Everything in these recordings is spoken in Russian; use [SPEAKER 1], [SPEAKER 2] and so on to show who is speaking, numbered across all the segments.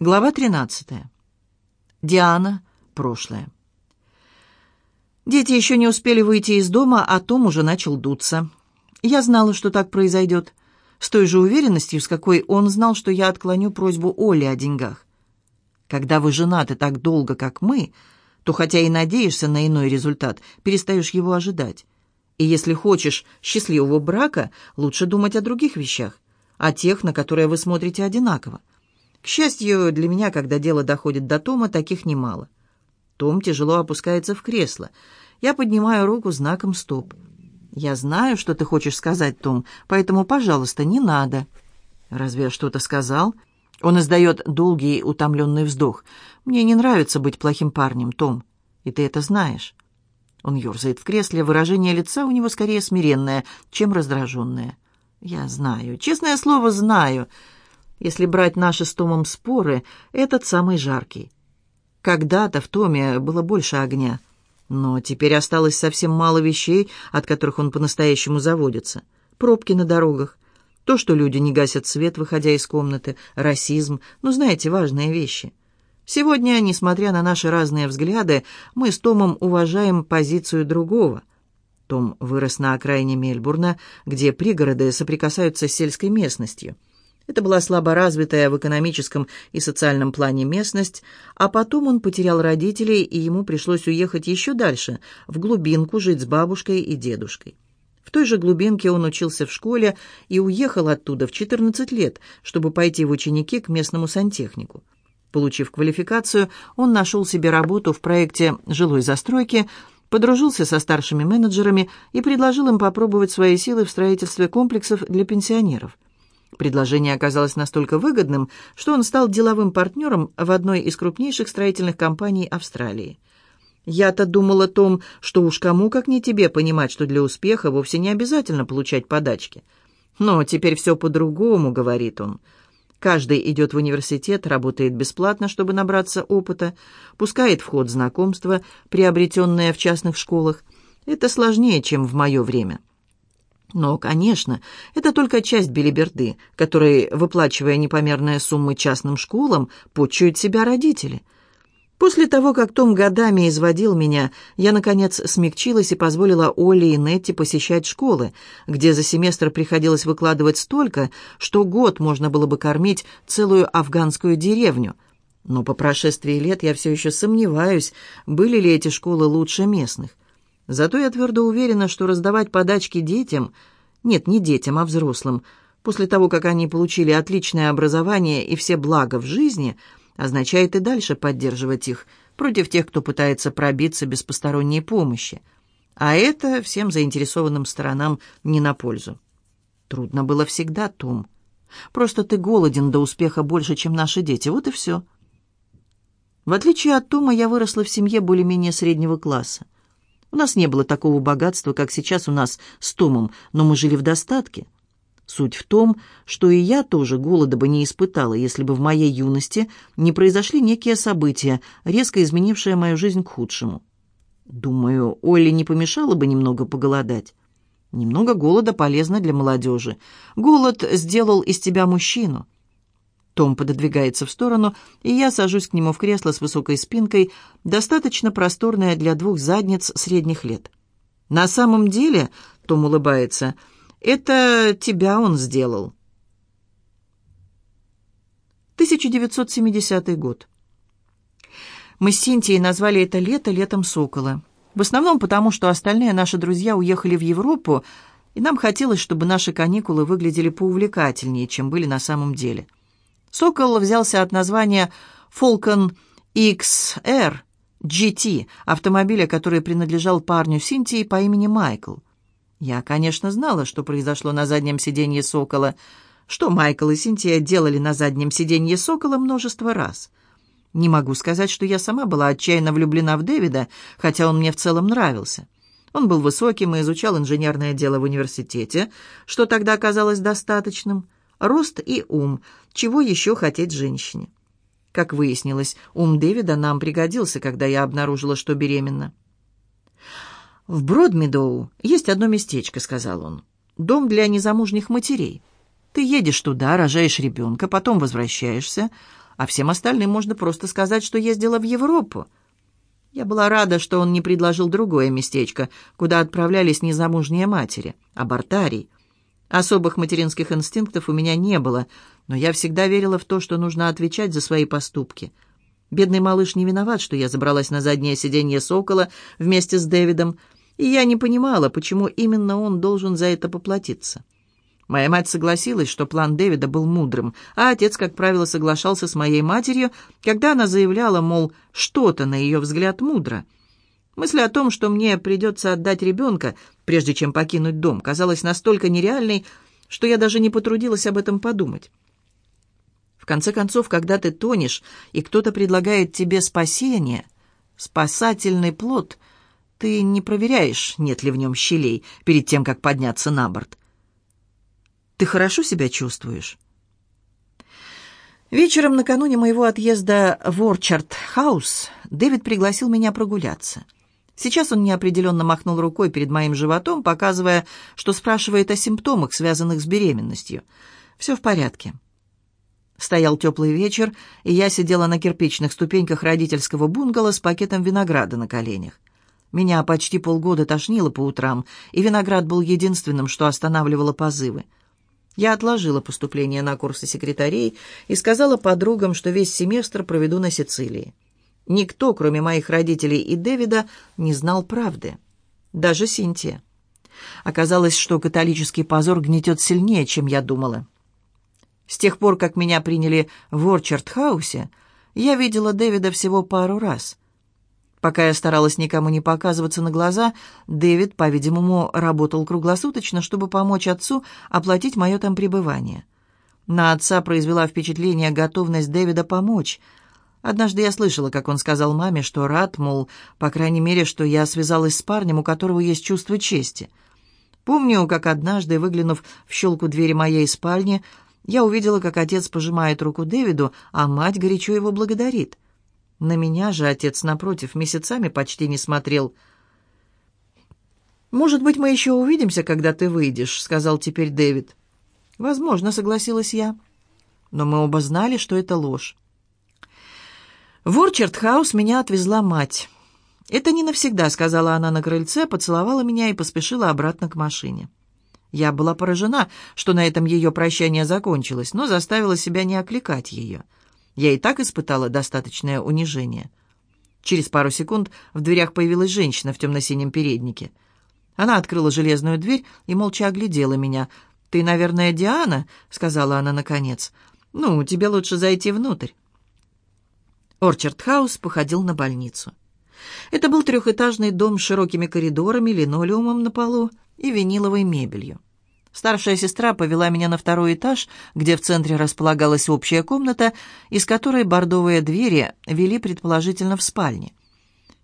[SPEAKER 1] Глава 13. Диана. Прошлое. Дети еще не успели выйти из дома, а Том уже начал дуться. Я знала, что так произойдет. С той же уверенностью, с какой он знал, что я отклоню просьбу Оли о деньгах. Когда вы женаты так долго, как мы, то хотя и надеешься на иной результат, перестаешь его ожидать. И если хочешь счастливого брака, лучше думать о других вещах, о тех, на которые вы смотрите одинаково. К счастью для меня, когда дело доходит до Тома, таких немало. Том тяжело опускается в кресло. Я поднимаю руку знаком «Стоп». «Я знаю, что ты хочешь сказать, Том, поэтому, пожалуйста, не надо». «Разве я что-то сказал?» Он издает долгий, утомленный вздох. «Мне не нравится быть плохим парнем, Том, и ты это знаешь». Он ерзает в кресле, выражение лица у него скорее смиренное, чем раздраженное. «Я знаю, честное слово, знаю. Если брать наши с Томом споры, этот самый жаркий. Когда-то в Томе было больше огня, но теперь осталось совсем мало вещей, от которых он по-настоящему заводится. Пробки на дорогах, то, что люди не гасят свет, выходя из комнаты, расизм, ну, знаете, важные вещи. Сегодня, несмотря на наши разные взгляды, мы с Томом уважаем позицию другого. Том вырос на окраине Мельбурна, где пригороды соприкасаются с сельской местностью – это была слабо развитая в экономическом и социальном плане местность, а потом он потерял родителей, и ему пришлось уехать еще дальше, в глубинку, жить с бабушкой и дедушкой. В той же глубинке он учился в школе и уехал оттуда в 14 лет, чтобы пойти в ученики к местному сантехнику. Получив квалификацию, он нашел себе работу в проекте жилой застройки, подружился со старшими менеджерами и предложил им попробовать свои силы в строительстве комплексов для пенсионеров. Предложение оказалось настолько выгодным, что он стал деловым партнером в одной из крупнейших строительных компаний Австралии. Я-то думала о том, что уж кому, как не тебе, понимать, что для успеха вовсе не обязательно получать подачки. Но теперь все по-другому, говорит он. Каждый идет в университет, работает бесплатно, чтобы набраться опыта, пускает в ход знакомства, приобретенные в частных школах. Это сложнее, чем в мое время. Но, конечно, это только часть билиберды, которой, выплачивая непомерные суммы частным школам, почуют себя родители. После того, как Том годами изводил меня, я, наконец, смягчилась и позволила Оле и Нетти посещать школы, где за семестр приходилось выкладывать столько, что год можно было бы кормить целую афганскую деревню. Но по прошествии лет я все еще сомневаюсь, были ли эти школы лучше местных. Зато я твердо уверена, что раздавать подачки детям, нет, не детям, а взрослым, после того, как они получили отличное образование и все блага в жизни, означает и дальше поддерживать их против тех, кто пытается пробиться без посторонней помощи. А это всем заинтересованным сторонам не на пользу. Трудно было всегда, Том. Просто ты голоден до успеха больше, чем наши дети. Вот и все. В отличие от Тома, я выросла в семье более-менее среднего класса. У нас не было такого богатства, как сейчас у нас с Томом, но мы жили в достатке. Суть в том, что и я тоже голода бы не испытала, если бы в моей юности не произошли некие события, резко изменившие мою жизнь к худшему. Думаю, Олли не помешало бы немного поголодать. Немного голода полезно для молодежи. Голод сделал из тебя мужчину. Том пододвигается в сторону, и я сажусь к нему в кресло с высокой спинкой, достаточно просторное для двух задниц средних лет. «На самом деле», — Том улыбается, — «это тебя он сделал». 1970 год. Мы с Синтией назвали это лето летом сокола. В основном потому, что остальные наши друзья уехали в Европу, и нам хотелось, чтобы наши каникулы выглядели поувлекательнее, чем были на самом деле. — «Сокол» взялся от названия «Falcon XR GT» автомобиля, который принадлежал парню Синтии по имени Майкл. Я, конечно, знала, что произошло на заднем сиденье «Сокола», что Майкл и Синтия делали на заднем сиденье «Сокола» множество раз. Не могу сказать, что я сама была отчаянно влюблена в Дэвида, хотя он мне в целом нравился. Он был высоким и изучал инженерное дело в университете, что тогда казалось достаточным рост и ум. Чего еще хотеть женщине? Как выяснилось, ум Дэвида нам пригодился, когда я обнаружила, что беременна. «В Бродмедоу есть одно местечко», — сказал он. «Дом для незамужних матерей. Ты едешь туда, рожаешь ребенка, потом возвращаешься, а всем остальным можно просто сказать, что ездила в Европу». Я была рада, что он не предложил другое местечко, куда отправлялись незамужние матери, а абортарий. Особых материнских инстинктов у меня не было, но я всегда верила в то, что нужно отвечать за свои поступки. Бедный малыш не виноват, что я забралась на заднее сиденье сокола вместе с Дэвидом, и я не понимала, почему именно он должен за это поплатиться. Моя мать согласилась, что план Дэвида был мудрым, а отец, как правило, соглашался с моей матерью, когда она заявляла, мол, что-то, на ее взгляд, мудро. Мысль о том, что мне придется отдать ребенка, прежде чем покинуть дом, казалась настолько нереальной, что я даже не потрудилась об этом подумать. В конце концов, когда ты тонешь, и кто-то предлагает тебе спасение, спасательный плод, ты не проверяешь, нет ли в нем щелей, перед тем, как подняться на борт. Ты хорошо себя чувствуешь? Вечером накануне моего отъезда в Орчард-хаус Дэвид пригласил меня прогуляться — Сейчас он неопределенно махнул рукой перед моим животом, показывая, что спрашивает о симптомах, связанных с беременностью. «Все в порядке». Стоял теплый вечер, и я сидела на кирпичных ступеньках родительского бунгало с пакетом винограда на коленях. Меня почти полгода тошнило по утрам, и виноград был единственным, что останавливало позывы. Я отложила поступление на курсы секретарей и сказала подругам, что весь семестр проведу на Сицилии. Никто, кроме моих родителей и Дэвида, не знал правды. Даже Синтия. Оказалось, что католический позор гнетет сильнее, чем я думала. С тех пор, как меня приняли в Орчард-хаусе, я видела Дэвида всего пару раз. Пока я старалась никому не показываться на глаза, Дэвид, по-видимому, работал круглосуточно, чтобы помочь отцу оплатить мое там пребывание. На отца произвела впечатление готовность Дэвида помочь — Однажды я слышала, как он сказал маме, что рад, мол, по крайней мере, что я связалась с парнем, у которого есть чувство чести. Помню, как однажды, выглянув в щелку двери моей спальни, я увидела, как отец пожимает руку Дэвиду, а мать горячо его благодарит. На меня же отец, напротив, месяцами почти не смотрел. «Может быть, мы еще увидимся, когда ты выйдешь», — сказал теперь Дэвид. «Возможно», — согласилась я. Но мы оба знали, что это ложь. В Орчардхаус меня отвезла мать. «Это не навсегда», — сказала она на крыльце, поцеловала меня и поспешила обратно к машине. Я была поражена, что на этом ее прощание закончилось, но заставила себя не окликать ее. Я и так испытала достаточное унижение. Через пару секунд в дверях появилась женщина в темно-синем переднике. Она открыла железную дверь и молча оглядела меня. «Ты, наверное, Диана?» — сказала она наконец. «Ну, тебе лучше зайти внутрь». Орчард-хаус походил на больницу. Это был трехэтажный дом с широкими коридорами, линолеумом на полу и виниловой мебелью. Старшая сестра повела меня на второй этаж, где в центре располагалась общая комната, из которой бордовые двери вели предположительно в спальне.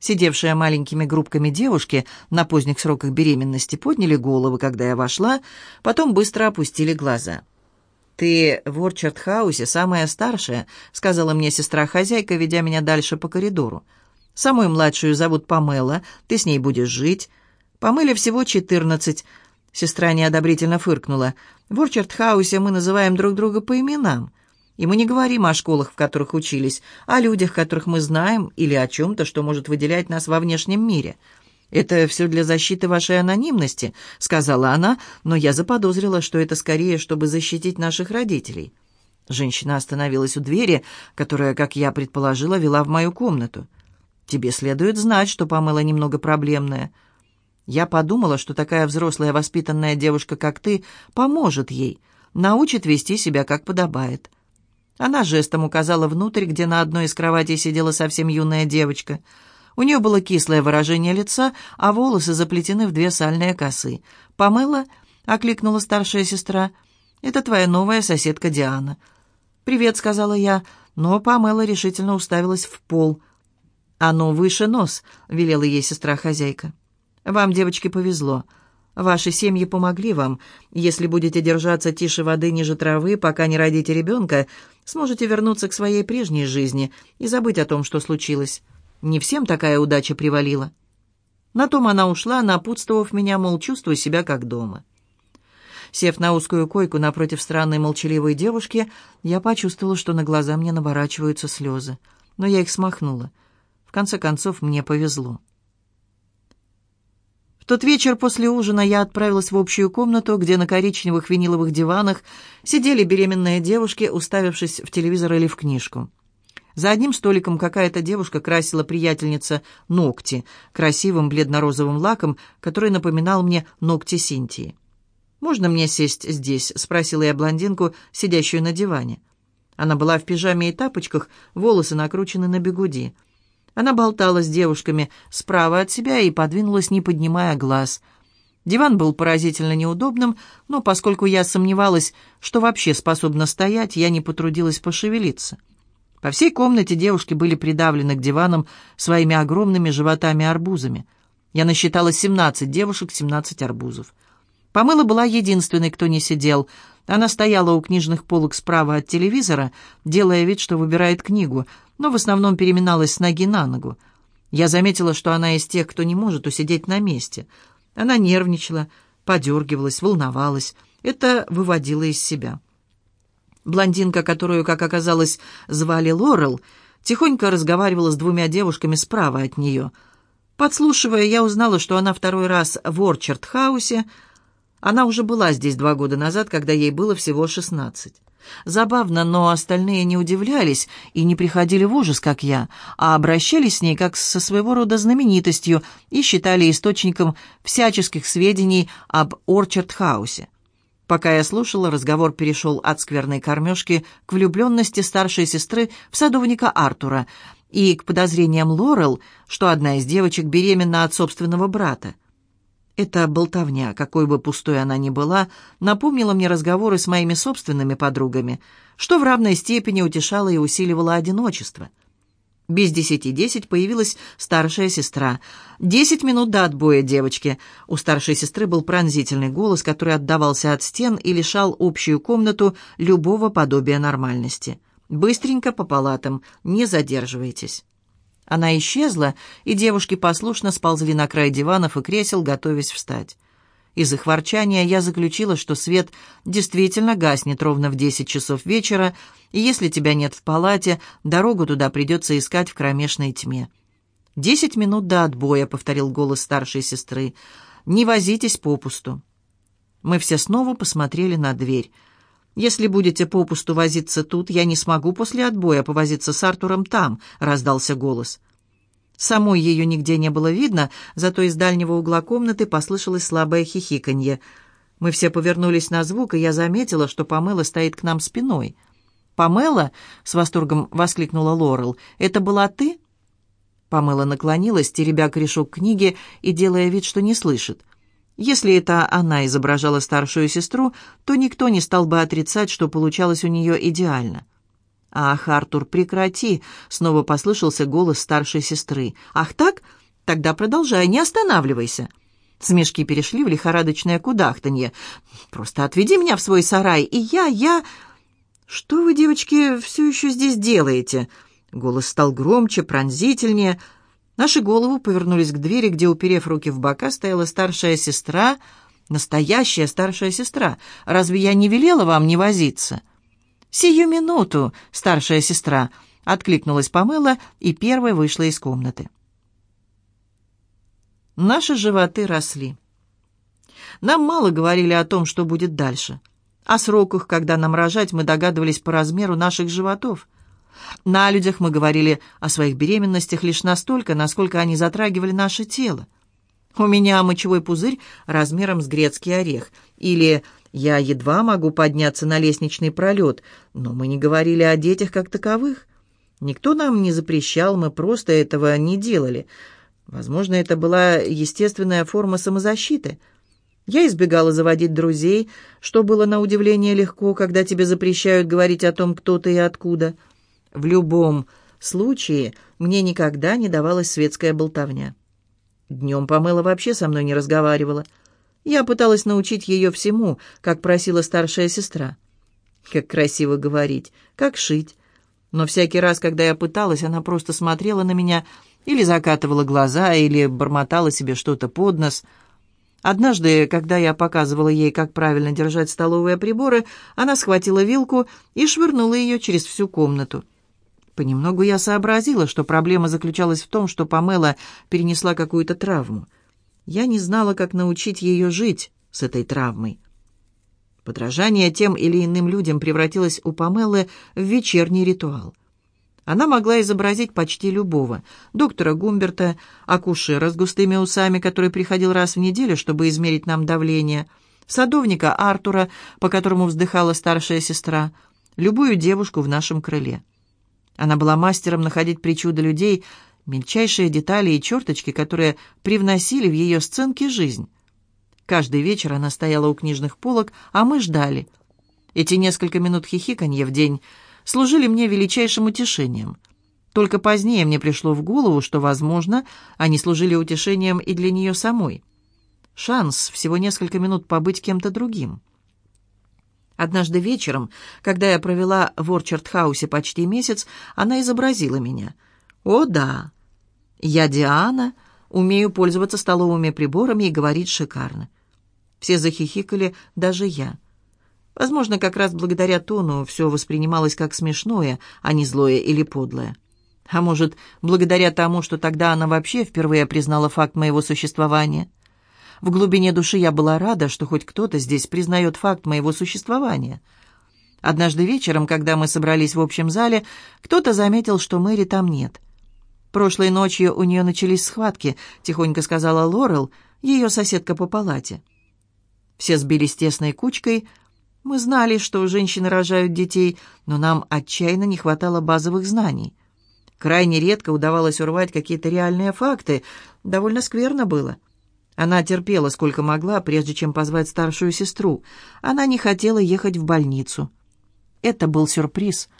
[SPEAKER 1] Сидевшие маленькими группками девушки на поздних сроках беременности подняли головы, когда я вошла, потом быстро опустили глаза. «Ты в Орчард-хаусе самая старшая», — сказала мне сестра-хозяйка, ведя меня дальше по коридору. «Самую младшую зовут Памела, ты с ней будешь жить». «Памеле всего четырнадцать». Сестра неодобрительно фыркнула. «В Орчард-хаусе мы называем друг друга по именам. И мы не говорим о школах, в которых учились, а о людях, которых мы знаем, или о чем-то, что может выделять нас во внешнем мире». «Это все для защиты вашей анонимности», — сказала она, но я заподозрила, что это скорее, чтобы защитить наших родителей. Женщина остановилась у двери, которая, как я предположила, вела в мою комнату. «Тебе следует знать, что помыла немного проблемная». Я подумала, что такая взрослая воспитанная девушка, как ты, поможет ей, научит вести себя, как подобает. Она жестом указала внутрь, где на одной из кроватей сидела совсем юная девочка — у нее было кислое выражение лица, а волосы заплетены в две сальные косы. «Помыла?» — окликнула старшая сестра. «Это твоя новая соседка Диана». «Привет», — сказала я, но Памела решительно уставилась в пол. «Оно выше нос», — велела ей сестра-хозяйка. «Вам, девочки, повезло. Ваши семьи помогли вам. Если будете держаться тише воды ниже травы, пока не родите ребенка, сможете вернуться к своей прежней жизни и забыть о том, что случилось». Не всем такая удача привалила. На том она ушла, напутствовав меня, мол, чувствуй себя как дома. Сев на узкую койку напротив странной молчаливой девушки, я почувствовала, что на глаза мне наворачиваются слезы. Но я их смахнула. В конце концов, мне повезло. В тот вечер после ужина я отправилась в общую комнату, где на коричневых виниловых диванах сидели беременные девушки, уставившись в телевизор или в книжку. За одним столиком какая-то девушка красила приятельница ногти красивым бледно-розовым лаком, который напоминал мне ногти Синтии. «Можно мне сесть здесь?» — спросила я блондинку, сидящую на диване. Она была в пижаме и тапочках, волосы накручены на бегуди. Она болтала с девушками справа от себя и подвинулась, не поднимая глаз. Диван был поразительно неудобным, но поскольку я сомневалась, что вообще способна стоять, я не потрудилась пошевелиться. По всей комнате девушки были придавлены к диванам своими огромными животами-арбузами. Я насчитала 17 девушек, 17 арбузов. Помыла была единственной, кто не сидел. Она стояла у книжных полок справа от телевизора, делая вид, что выбирает книгу, но в основном переминалась с ноги на ногу. Я заметила, что она из тех, кто не может усидеть на месте. Она нервничала, подергивалась, волновалась. Это выводило из себя. Блондинка, которую, как оказалось, звали Лорел, тихонько разговаривала с двумя девушками справа от нее. Подслушивая, я узнала, что она второй раз в Орчард-хаусе. Она уже была здесь два года назад, когда ей было всего шестнадцать. Забавно, но остальные не удивлялись и не приходили в ужас, как я, а обращались с ней как со своего рода знаменитостью и считали источником всяческих сведений об Орчард-хаусе. Пока я слушала, разговор перешел от скверной кормежки к влюбленности старшей сестры в садовника Артура и к подозрениям Лорел, что одна из девочек беременна от собственного брата. Эта болтовня, какой бы пустой она ни была, напомнила мне разговоры с моими собственными подругами, что в равной степени утешало и усиливало одиночество. Без десяти десять появилась старшая сестра. «Десять минут до отбоя, девочки!» У старшей сестры был пронзительный голос, который отдавался от стен и лишал общую комнату любого подобия нормальности. «Быстренько по палатам, не задерживайтесь!» Она исчезла, и девушки послушно сползли на край диванов и кресел, готовясь встать. Из их ворчания я заключила, что свет действительно гаснет ровно в 10 часов вечера, и если тебя нет в палате, дорогу туда придется искать в кромешной тьме. «Десять минут до отбоя», — повторил голос старшей сестры. «Не возитесь попусту». Мы все снова посмотрели на дверь. «Если будете попусту возиться тут, я не смогу после отбоя повозиться с Артуром там», — раздался голос. Самой ее нигде не было видно, зато из дальнего угла комнаты послышалось слабое хихиканье. Мы все повернулись на звук, и я заметила, что Памела стоит к нам спиной. «Памела?» — с восторгом воскликнула Лорел. «Это была ты?» Памела наклонилась, теребя корешок книги и делая вид, что не слышит. Если это она изображала старшую сестру, то никто не стал бы отрицать, что получалось у нее идеально. «Ах, Артур, прекрати!» — снова послышался голос старшей сестры. «Ах так? Тогда продолжай, не останавливайся!» Смешки перешли в лихорадочное кудахтанье. «Просто отведи меня в свой сарай, и я, я...» «Что вы, девочки, все еще здесь делаете?» Голос стал громче, пронзительнее. Наши головы повернулись к двери, где, уперев руки в бока, стояла старшая сестра, настоящая старшая сестра. «Разве я не велела вам не возиться?» «Сию минуту!» — старшая сестра откликнулась помыла и первой вышла из комнаты. Наши животы росли. Нам мало говорили о том, что будет дальше. О сроках, когда нам рожать, мы догадывались по размеру наших животов. На людях мы говорили о своих беременностях лишь настолько, насколько они затрагивали наше тело. У меня мочевой пузырь размером с грецкий орех, или я едва могу подняться на лестничный пролет, но мы не говорили о детях как таковых. Никто нам не запрещал, мы просто этого не делали. Возможно, это была естественная форма самозащиты. Я избегала заводить друзей, что было на удивление легко, когда тебе запрещают говорить о том, кто ты и откуда. В любом случае мне никогда не давалась светская болтовня. Днем помыла вообще со мной не разговаривала. Я пыталась научить ее всему, как просила старшая сестра. Как красиво говорить, как шить. Но всякий раз, когда я пыталась, она просто смотрела на меня или закатывала глаза, или бормотала себе что-то под нос. Однажды, когда я показывала ей, как правильно держать столовые приборы, она схватила вилку и швырнула ее через всю комнату. Понемногу я сообразила, что проблема заключалась в том, что Памела перенесла какую-то травму — я не знала, как научить ее жить с этой травмой. Подражание тем или иным людям превратилось у Памелы в вечерний ритуал. Она могла изобразить почти любого. Доктора Гумберта, акушера с густыми усами, который приходил раз в неделю, чтобы измерить нам давление, садовника Артура, по которому вздыхала старшая сестра, любую девушку в нашем крыле. Она была мастером находить причуды людей, мельчайшие детали и черточки, которые привносили в ее сценки жизнь. Каждый вечер она стояла у книжных полок, а мы ждали. Эти несколько минут хихиканья в день служили мне величайшим утешением. Только позднее мне пришло в голову, что, возможно, они служили утешением и для нее самой. Шанс всего несколько минут побыть кем-то другим. Однажды вечером, когда я провела в Орчард-хаусе почти месяц, она изобразила меня — «О, да. Я Диана, умею пользоваться столовыми приборами и говорить шикарно». Все захихикали, даже я. Возможно, как раз благодаря тону все воспринималось как смешное, а не злое или подлое. А может, благодаря тому, что тогда она вообще впервые признала факт моего существования. В глубине души я была рада, что хоть кто-то здесь признает факт моего существования. Однажды вечером, когда мы собрались в общем зале, кто-то заметил, что Мэри там нет — «Прошлой ночью у нее начались схватки», — тихонько сказала Лорел, ее соседка по палате. Все сбились тесной кучкой. Мы знали, что женщины рожают детей, но нам отчаянно не хватало базовых знаний. Крайне редко удавалось урвать какие-то реальные факты. Довольно скверно было. Она терпела сколько могла, прежде чем позвать старшую сестру. Она не хотела ехать в больницу. Это был сюрприз.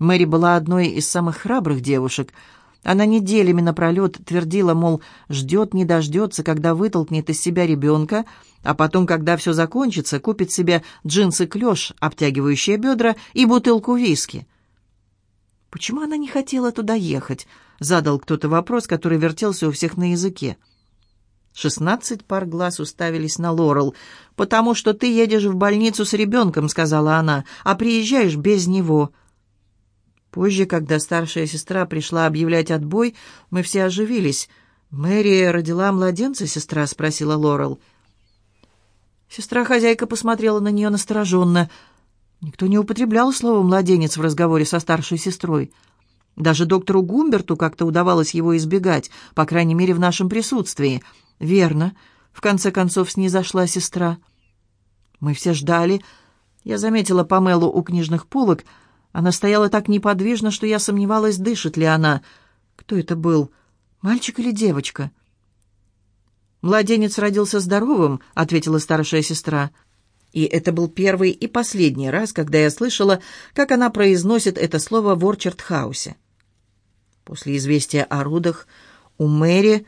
[SPEAKER 1] Мэри была одной из самых храбрых девушек — она неделями напролет твердила, мол, ждет, не дождется, когда вытолкнет из себя ребенка, а потом, когда все закончится, купит себе джинсы-клеш, обтягивающие бедра, и бутылку виски. «Почему она не хотела туда ехать?» — задал кто-то вопрос, который вертелся у всех на языке. Шестнадцать пар глаз уставились на Лорел. «Потому что ты едешь в больницу с ребенком», — сказала она, — «а приезжаешь без него». Позже, когда старшая сестра пришла объявлять отбой, мы все оживились. «Мэри родила младенца, сестра?» — спросила Лорел. Сестра-хозяйка посмотрела на нее настороженно. Никто не употреблял слово «младенец» в разговоре со старшей сестрой. Даже доктору Гумберту как-то удавалось его избегать, по крайней мере, в нашем присутствии. «Верно», — в конце концов снизошла сестра. Мы все ждали. Я заметила помелу у книжных полок — она стояла так неподвижно, что я сомневалась, дышит ли она. Кто это был, мальчик или девочка? «Младенец родился здоровым», — ответила старшая сестра. И это был первый и последний раз, когда я слышала, как она произносит это слово в Орчард-хаусе. После известия о рудах у Мэри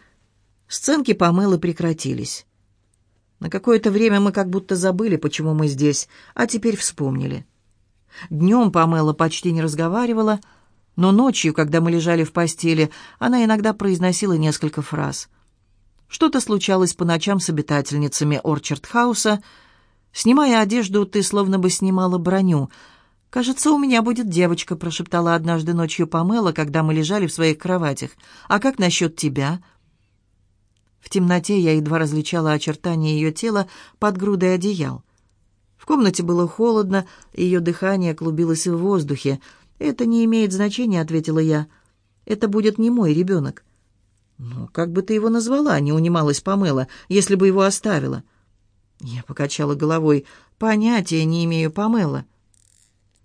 [SPEAKER 1] сценки помылы прекратились. На какое-то время мы как будто забыли, почему мы здесь, а теперь вспомнили. Днем Памела почти не разговаривала, но ночью, когда мы лежали в постели, она иногда произносила несколько фраз. Что-то случалось по ночам с обитательницами Орчардхауса. «Снимая одежду, ты словно бы снимала броню», «Кажется, у меня будет девочка», — прошептала однажды ночью Памела, когда мы лежали в своих кроватях. «А как насчет тебя?» В темноте я едва различала очертания ее тела под грудой одеял. В комнате было холодно, и ее дыхание клубилось в воздухе. «Это не имеет значения», — ответила я. «Это будет не мой ребенок». «Ну, как бы ты его назвала?» — не унималась Памела, если бы его оставила. Я покачала головой. «Понятия не имею, Памела».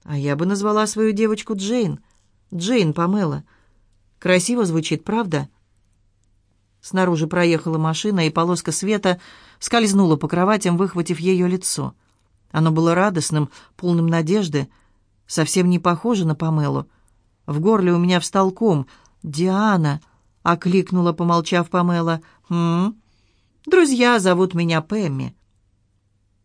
[SPEAKER 1] «А я бы назвала свою девочку Джейн. Джейн Памела. Красиво звучит, правда?» Снаружи проехала машина, и полоска света скользнула по кроватям, выхватив ее лицо. «Джейн оно было радостным, полным надежды, совсем не похоже на Памелу. В горле у меня встал ком. «Диана!» — окликнула, помолчав Памела. «Хм? Друзья зовут меня Пэмми».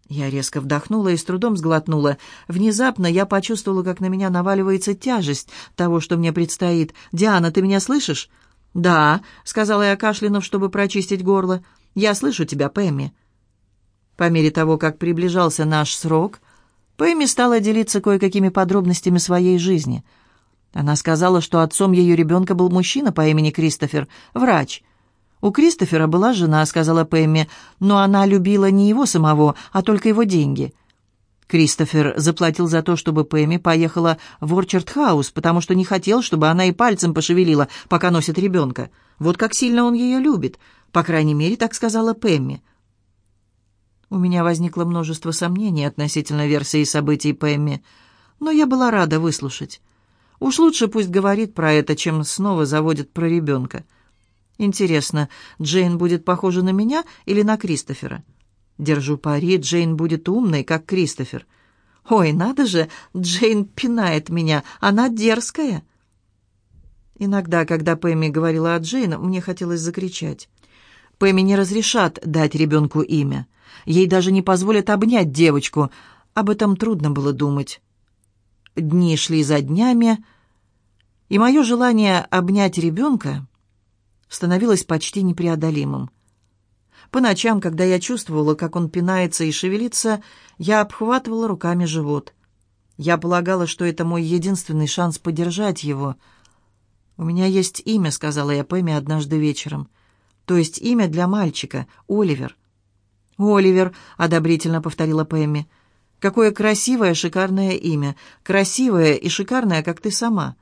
[SPEAKER 1] Я резко вдохнула и с трудом сглотнула. Внезапно я почувствовала, как на меня наваливается тяжесть того, что мне предстоит. «Диана, ты меня слышишь?» «Да», — сказала я кашлянув, чтобы прочистить горло. «Я слышу тебя, Пэмми». По мере того, как приближался наш срок, Пэмми стала делиться кое-какими подробностями своей жизни. Она сказала, что отцом ее ребенка был мужчина по имени Кристофер, врач. «У Кристофера была жена», — сказала Пэмми, «но она любила не его самого, а только его деньги». Кристофер заплатил за то, чтобы Пэмми поехала в Орчард-хаус, потому что не хотел, чтобы она и пальцем пошевелила, пока носит ребенка. Вот как сильно он ее любит. По крайней мере, так сказала Пэмми. У меня возникло множество сомнений относительно версии событий Пэмми, но я была рада выслушать. Уж лучше пусть говорит про это, чем снова заводит про ребенка. Интересно, Джейн будет похожа на меня или на Кристофера? Держу пари, Джейн будет умной, как Кристофер. Ой, надо же, Джейн пинает меня, она дерзкая. Иногда, когда Пэмми говорила о Джейн, мне хотелось закричать. Пэмми не разрешат дать ребенку имя. Ей даже не позволят обнять девочку. Об этом трудно было думать. Дни шли за днями, и мое желание обнять ребенка становилось почти непреодолимым. По ночам, когда я чувствовала, как он пинается и шевелится, я обхватывала руками живот. Я полагала, что это мой единственный шанс поддержать его. «У меня есть имя», — сказала я Пэмми однажды вечером. «То есть имя для мальчика, Оливер. «Оливер», — одобрительно повторила Пэмми. «Какое красивое, шикарное имя. Красивое и шикарное, как ты сама».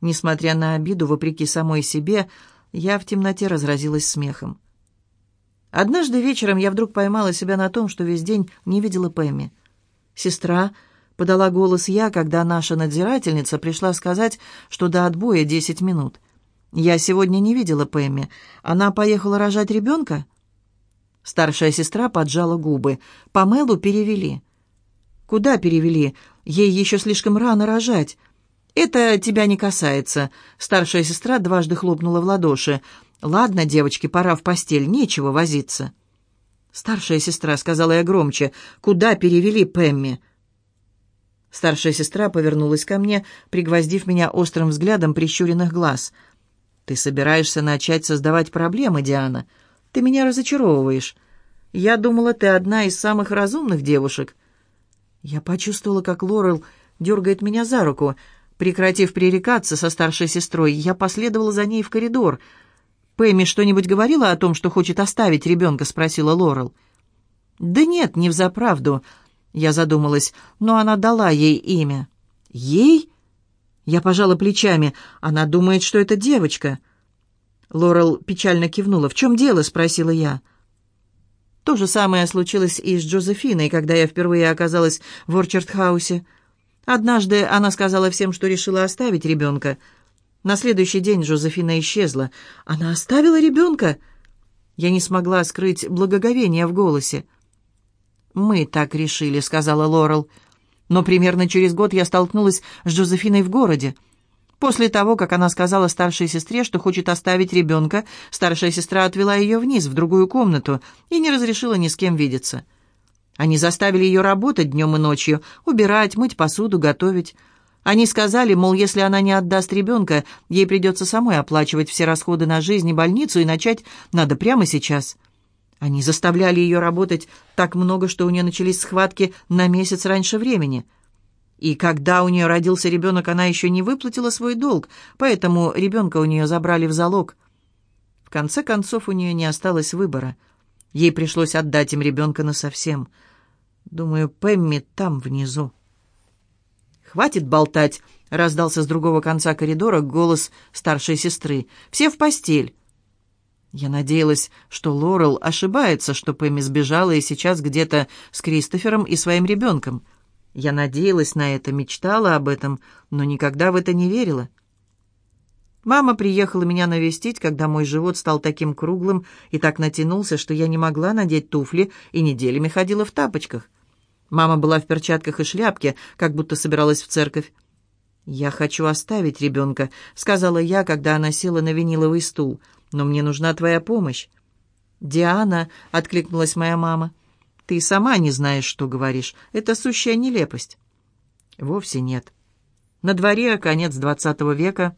[SPEAKER 1] Несмотря на обиду, вопреки самой себе, я в темноте разразилась смехом. Однажды вечером я вдруг поймала себя на том, что весь день не видела Пэмми. «Сестра», — подала голос я, когда наша надзирательница пришла сказать, что до отбоя десять минут. «Я сегодня не видела Пэмми. Она поехала рожать ребенка?» Старшая сестра поджала губы. Памелу перевели. «Куда перевели? Ей еще слишком рано рожать». «Это тебя не касается», — старшая сестра дважды хлопнула в ладоши. «Ладно, девочки, пора в постель, нечего возиться». «Старшая сестра», — сказала я громче, — «куда перевели Пэмми?» Старшая сестра повернулась ко мне, пригвоздив меня острым взглядом прищуренных глаз. «Ты собираешься начать создавать проблемы, Диана?» Ты меня разочаровываешь. Я думала, ты одна из самых разумных девушек». Я почувствовала, как Лорел дергает меня за руку. Прекратив пререкаться со старшей сестрой, я последовала за ней в коридор. «Пэмми что-нибудь говорила о том, что хочет оставить ребенка?» — спросила Лорел. «Да нет, не взаправду», — я задумалась, но она дала ей имя. «Ей?» Я пожала плечами. «Она думает, что это девочка». Лорел печально кивнула. «В чем дело?» — спросила я. То же самое случилось и с Джозефиной, когда я впервые оказалась в Орчардхаусе. Однажды она сказала всем, что решила оставить ребенка. На следующий день Джозефина исчезла. «Она оставила ребенка?» Я не смогла скрыть благоговение в голосе. «Мы так решили», — сказала Лорел. «Но примерно через год я столкнулась с Джозефиной в городе. После того, как она сказала старшей сестре, что хочет оставить ребенка, старшая сестра отвела ее вниз, в другую комнату, и не разрешила ни с кем видеться. Они заставили ее работать днем и ночью, убирать, мыть посуду, готовить. Они сказали, мол, если она не отдаст ребенка, ей придется самой оплачивать все расходы на жизнь и больницу, и начать надо прямо сейчас. Они заставляли ее работать так много, что у нее начались схватки на месяц раньше времени – и когда у нее родился ребенок, она еще не выплатила свой долг, поэтому ребенка у нее забрали в залог. В конце концов, у нее не осталось выбора. Ей пришлось отдать им ребенка насовсем. Думаю, Пэмми там внизу. «Хватит болтать!» — раздался с другого конца коридора голос старшей сестры. «Все в постель!» Я надеялась, что Лорел ошибается, что Пэмми сбежала и сейчас где-то с Кристофером и своим ребенком. «Хватит!» Я надеялась на это, мечтала об этом, но никогда в это не верила. Мама приехала меня навестить, когда мой живот стал таким круглым и так натянулся, что я не могла надеть туфли и неделями ходила в тапочках. Мама была в перчатках и шляпке, как будто собиралась в церковь. «Я хочу оставить ребенка», — сказала я, когда она села на виниловый стул. «Но мне нужна твоя помощь». «Диана», — откликнулась моя мама, — ты сама не знаешь, что говоришь. Это сущая нелепость. Вовсе нет. На дворе конец двадцатого века.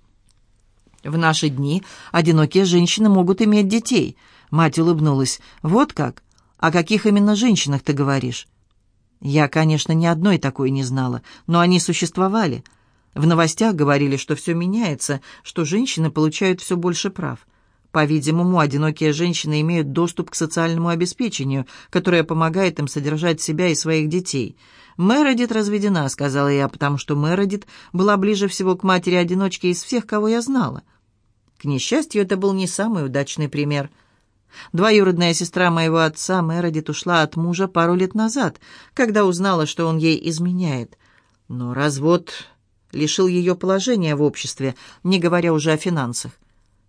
[SPEAKER 1] В наши дни одинокие женщины могут иметь детей. Мать улыбнулась. Вот как? О каких именно женщинах ты говоришь? Я, конечно, ни одной такой не знала, но они существовали. В новостях говорили, что все меняется, что женщины получают все больше прав. По-видимому, одинокие женщины имеют доступ к социальному обеспечению, которое помогает им содержать себя и своих детей. «Мередит разведена», — сказала я, потому что Мередит была ближе всего к матери-одиночке из всех, кого я знала. К несчастью, это был не самый удачный пример. Двоюродная сестра моего отца, Мередит, ушла от мужа пару лет назад, когда узнала, что он ей изменяет. Но развод лишил ее положения в обществе, не говоря уже о финансах.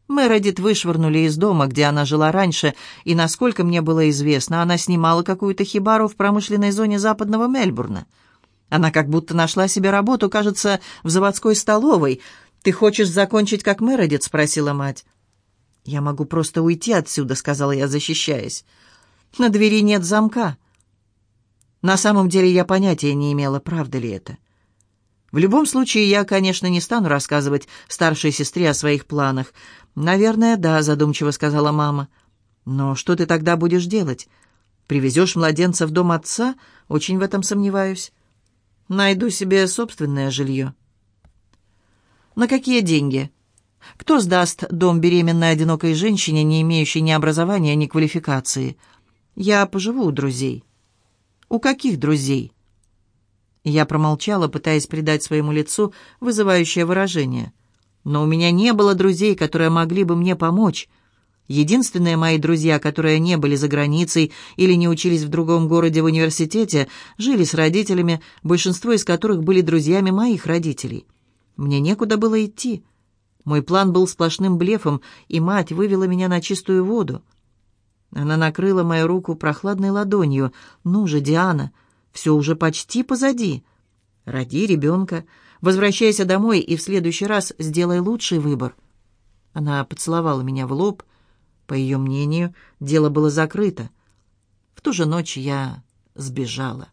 [SPEAKER 1] Мередит вышвырнули из дома, где она жила раньше, и, насколько мне было известно, она снимала какую-то хибару в промышленной зоне западного Мельбурна. Она как будто нашла себе работу, кажется, в заводской столовой. «Ты хочешь закончить, как Мередит?» — спросила мать. «Я могу просто уйти отсюда», — сказала я, защищаясь. «На двери нет замка». На самом деле я понятия не имела, правда ли это. В любом случае, я, конечно, не стану рассказывать старшей сестре о своих планах. «Наверное, да», — задумчиво сказала мама. «Но что ты тогда будешь делать? Привезешь младенца в дом отца? Очень в этом сомневаюсь. Найду себе собственное жилье». «На какие деньги?» «Кто сдаст дом беременной одинокой женщине, не имеющей ни образования, ни квалификации?» «Я поживу у друзей». «У каких друзей?» Я промолчала, пытаясь придать своему лицу вызывающее выражение — но у меня не было друзей, которые могли бы мне помочь. Единственные мои друзья, которые не были за границей или не учились в другом городе в университете, жили с родителями, большинство из которых были друзьями моих родителей. Мне некуда было идти. Мой план был сплошным блефом, и мать вывела меня на чистую воду. Она накрыла мою руку прохладной ладонью. «Ну же, Диана, все уже почти позади. Роди ребенка, Возвращайся домой и в следующий раз сделай лучший выбор». Она поцеловала меня в лоб. По ее мнению, дело было закрыто. В ту же ночь я сбежала.